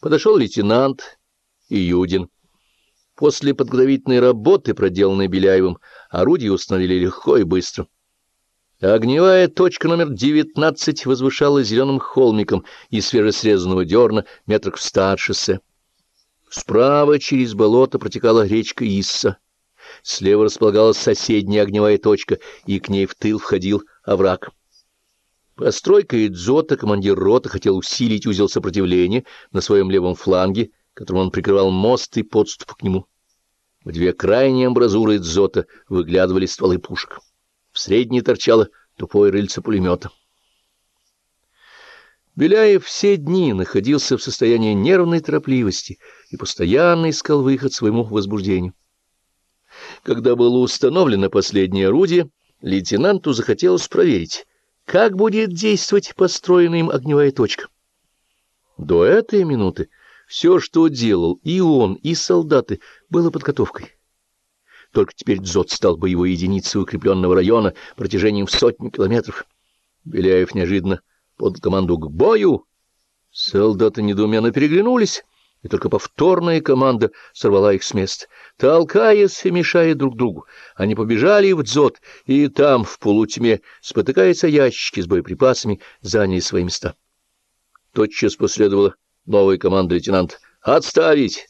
Подошел лейтенант и Юдин. После подготовительной работы, проделанной Беляевым, орудие установили легко и быстро. Огневая точка номер 19 возвышалась зеленым холмиком из свежесрезанного дерна метрах в ста от шоссе. Справа через болото протекала речка Исса. Слева располагалась соседняя огневая точка, и к ней в тыл входил овраг. Постройка Идзота командир роты хотел усилить узел сопротивления на своем левом фланге, которым он прикрывал мост и подступ к нему. В две крайние амбразуры Идзота выглядывали стволы пушек. В средней торчало тупое рыльце пулемета. Беляев все дни находился в состоянии нервной торопливости и постоянно искал выход своему возбуждению. Когда было установлено последнее орудие, лейтенанту захотелось проверить, как будет действовать построенная им огневая точка. До этой минуты все, что делал и он, и солдаты, было подготовкой. Только теперь Дзот стал боевой единицей укрепленного района протяжением в сотню километров. Беляев неожиданно под команду к бою. Солдаты недоуменно переглянулись, и только повторная команда сорвала их с места. Толкаясь и мешая друг другу, они побежали в дзот, и там, в полутьме, спотыкаясь о ящики с боеприпасами, заняли свои места. Тотчас последовала новая команда лейтенант. «Отставить!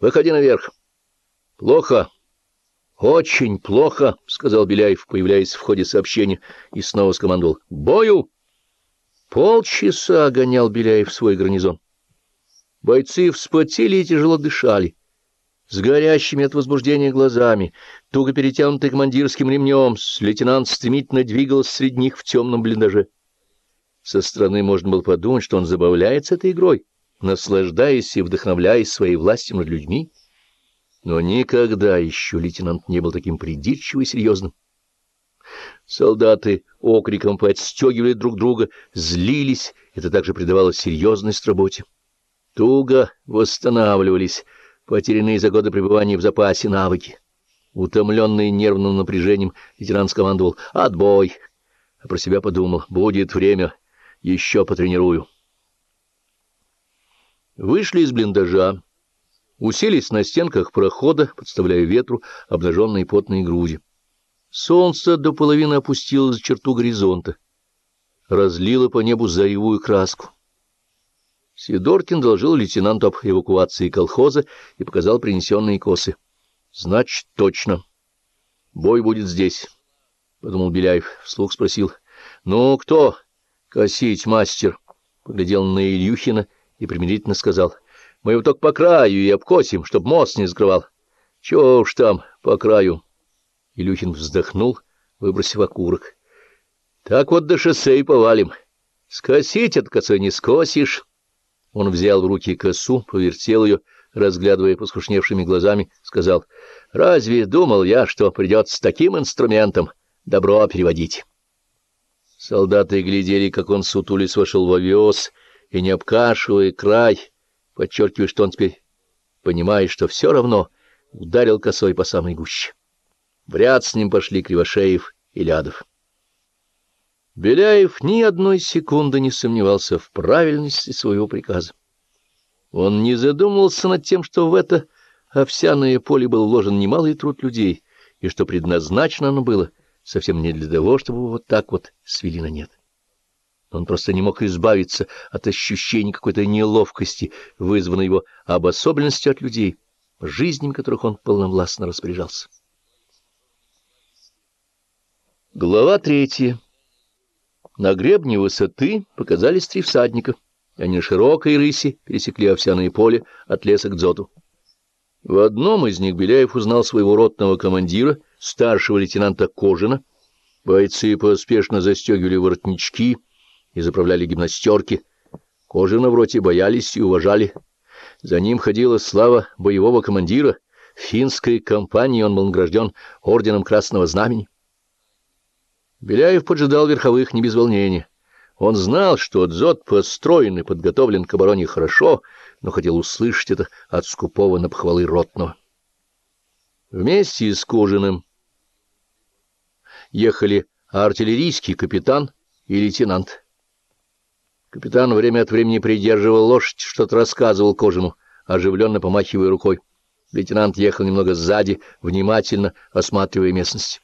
Выходи наверх!» «Плохо!» «Очень плохо!» — сказал Беляев, появляясь в ходе сообщения, и снова скомандовал. «Бою!» Полчаса гонял Беляев свой гарнизон. Бойцы вспотели и тяжело дышали. С горящими от возбуждения глазами, туго перетянутый командирским ремнем, лейтенант стремительно двигался среди них в темном блиндаже. Со стороны можно было подумать, что он забавляется этой игрой, наслаждаясь и вдохновляясь своей властью над людьми. Но никогда еще лейтенант не был таким придирчивым и серьезным. Солдаты окриком подстегивали друг друга, злились, это также придавало серьезность работе. Туго восстанавливались потерянные за годы пребывания в запасе навыки. Утомленный нервным напряжением, лейтенант скомандовал «Отбой!», а про себя подумал «Будет время, еще потренирую». Вышли из блиндажа, уселись на стенках прохода, подставляя ветру обнаженные потные груди. Солнце до половины опустилось за черту горизонта, разлило по небу заевую краску. Сидоркин доложил лейтенанту об эвакуации колхоза и показал принесенные косы. — Значит, точно. Бой будет здесь, — подумал Беляев. Вслух спросил. — Ну, кто? — Косить, мастер. Поглядел на Ильюхина и примирительно сказал. — Мы его только по краю и обкосим, чтоб мост не закрывал. — Чего уж там по краю? Илюхин вздохнул, выбросив окурок. — Так вот до шоссе и повалим. Скосить от косой не скосишь. Он взял в руки косу, повертел ее, разглядывая поскушневшими глазами, сказал, «Разве думал я, что придется таким инструментом добро переводить?» Солдаты глядели, как он сутулись вошел в овес, и, не обкашивая край, подчеркивая, что он теперь понимает, что все равно ударил косой по самой гуще. В ряд с ним пошли Кривошеев и Лядов. Беляев ни одной секунды не сомневался в правильности своего приказа. Он не задумывался над тем, что в это овсяное поле был вложен немалый труд людей, и что предназначено оно было совсем не для того, чтобы вот так вот свели на нет. Он просто не мог избавиться от ощущения какой-то неловкости, вызванной его обособленностью от людей, жизнями которых он полновластно распоряжался. Глава третья на гребне высоты показались три всадника. Они широкой рыси пересекли овсяное поле от леса к дзоту. В одном из них Беляев узнал своего ротного командира, старшего лейтенанта Кожина. Бойцы поспешно застегивали воротнички и заправляли гимнастерки. Кожина в роте боялись и уважали. За ним ходила слава боевого командира. В финской компании он был награжден орденом Красного Знамени. Беляев поджидал верховых не без волнения. Он знал, что дзот построен и подготовлен к обороне хорошо, но хотел услышать это от скупого на похвалы ротного. Вместе с Кожиным ехали артиллерийский капитан и лейтенант. Капитан время от времени придерживал лошадь, что-то рассказывал Кожину, оживленно помахивая рукой. Лейтенант ехал немного сзади, внимательно осматривая местность.